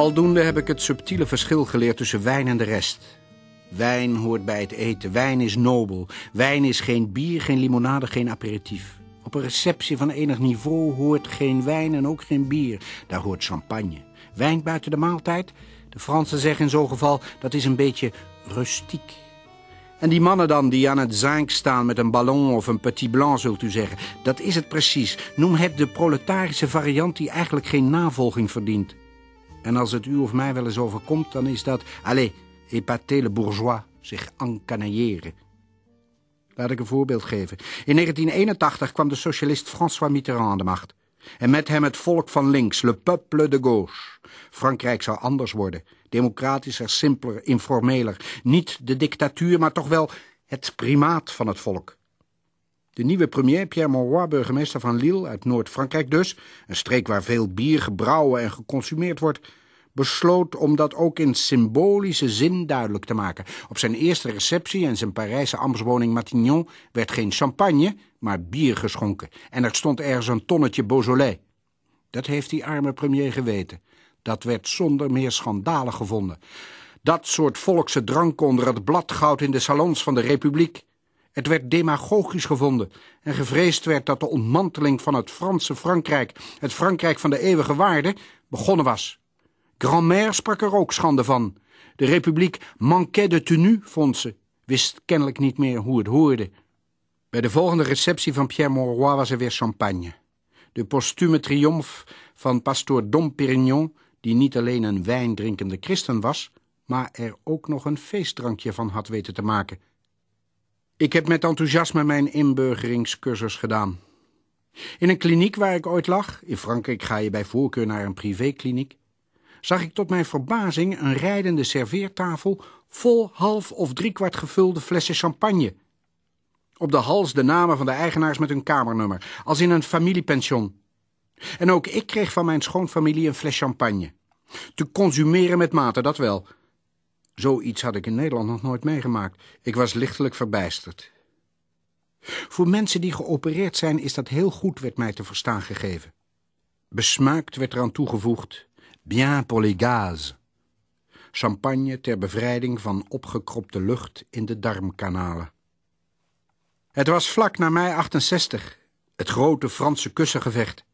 Aldoende heb ik het subtiele verschil geleerd tussen wijn en de rest. Wijn hoort bij het eten. Wijn is nobel. Wijn is geen bier, geen limonade, geen aperitief. Op een receptie van enig niveau hoort geen wijn en ook geen bier. Daar hoort champagne. Wijn buiten de maaltijd? De Fransen zeggen in zo'n geval dat is een beetje rustiek. En die mannen dan die aan het zank staan met een ballon of een petit blanc, zult u zeggen. Dat is het precies. Noem het de proletarische variant die eigenlijk geen navolging verdient. En als het u of mij wel eens overkomt, dan is dat... Allez, épater le bourgeois, zich encanailleren. Laat ik een voorbeeld geven. In 1981 kwam de socialist François Mitterrand aan de macht. En met hem het volk van links, le peuple de gauche. Frankrijk zou anders worden. Democratischer, simpeler, informeler. Niet de dictatuur, maar toch wel het primaat van het volk. De nieuwe premier, Pierre Mauroy, burgemeester van Lille, uit Noord-Frankrijk dus, een streek waar veel bier gebrouwen en geconsumeerd wordt, besloot om dat ook in symbolische zin duidelijk te maken. Op zijn eerste receptie in zijn Parijse ambtswoning Matignon werd geen champagne, maar bier geschonken. En er stond ergens een tonnetje Beaujolais. Dat heeft die arme premier geweten. Dat werd zonder meer schandalig gevonden. Dat soort volkse drank onder het bladgoud in de salons van de Republiek. Het werd demagogisch gevonden en gevreesd werd dat de ontmanteling van het Franse Frankrijk, het Frankrijk van de eeuwige waarde, begonnen was. Grand'mère sprak er ook schande van. De Republiek manquait de tenue, vond ze, wist kennelijk niet meer hoe het hoorde. Bij de volgende receptie van Pierre Mauroy was er weer champagne. De postume triomf van pastoor Dom Perignon, die niet alleen een wijndrinkende christen was, maar er ook nog een feestdrankje van had weten te maken. Ik heb met enthousiasme mijn inburgeringscursus gedaan. In een kliniek waar ik ooit lag, in Frankrijk ga je bij voorkeur naar een privékliniek, zag ik tot mijn verbazing een rijdende serveertafel vol half of driekwart gevulde flessen champagne. Op de hals de namen van de eigenaars met hun kamernummer, als in een familiepension. En ook ik kreeg van mijn schoonfamilie een fles champagne. Te consumeren met mate, dat wel. Zoiets had ik in Nederland nog nooit meegemaakt. Ik was lichtelijk verbijsterd. Voor mensen die geopereerd zijn is dat heel goed, werd mij te verstaan gegeven. Besmaakt werd eraan toegevoegd, bien pour les gaz. Champagne ter bevrijding van opgekropte lucht in de darmkanalen. Het was vlak na mei 68, het grote Franse kussengevecht.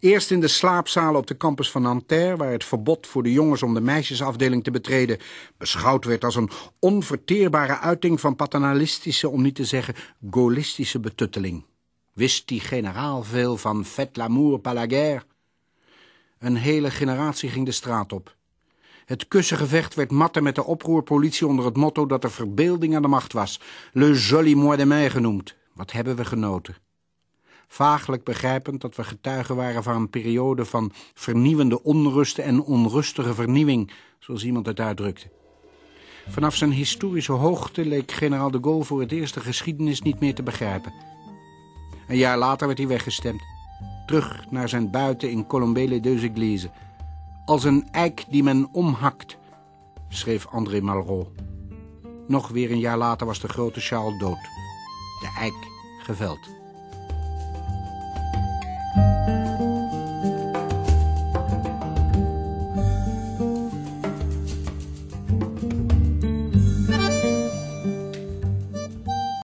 Eerst in de slaapzalen op de campus van Nanterre... waar het verbod voor de jongens om de meisjesafdeling te betreden... beschouwd werd als een onverteerbare uiting van paternalistische... om niet te zeggen gaullistische betutteling. Wist die generaal veel van fait l'amour pas la guerre? Een hele generatie ging de straat op. Het kussengevecht werd matten met de oproerpolitie onder het motto dat de verbeelding aan de macht was. Le joli mois de mai genoemd. Wat hebben we genoten vaaglijk begrijpend dat we getuigen waren van een periode van vernieuwende onrust en onrustige vernieuwing, zoals iemand het uitdrukte. Vanaf zijn historische hoogte leek generaal de Gaulle voor het eerst de geschiedenis niet meer te begrijpen. Een jaar later werd hij weggestemd. Terug naar zijn buiten in Colombele deux Églises. Als een eik die men omhakt, schreef André Malraux. Nog weer een jaar later was de grote Charles dood. De eik geveld.